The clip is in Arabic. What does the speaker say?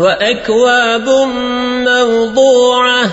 وأكواب موضوعة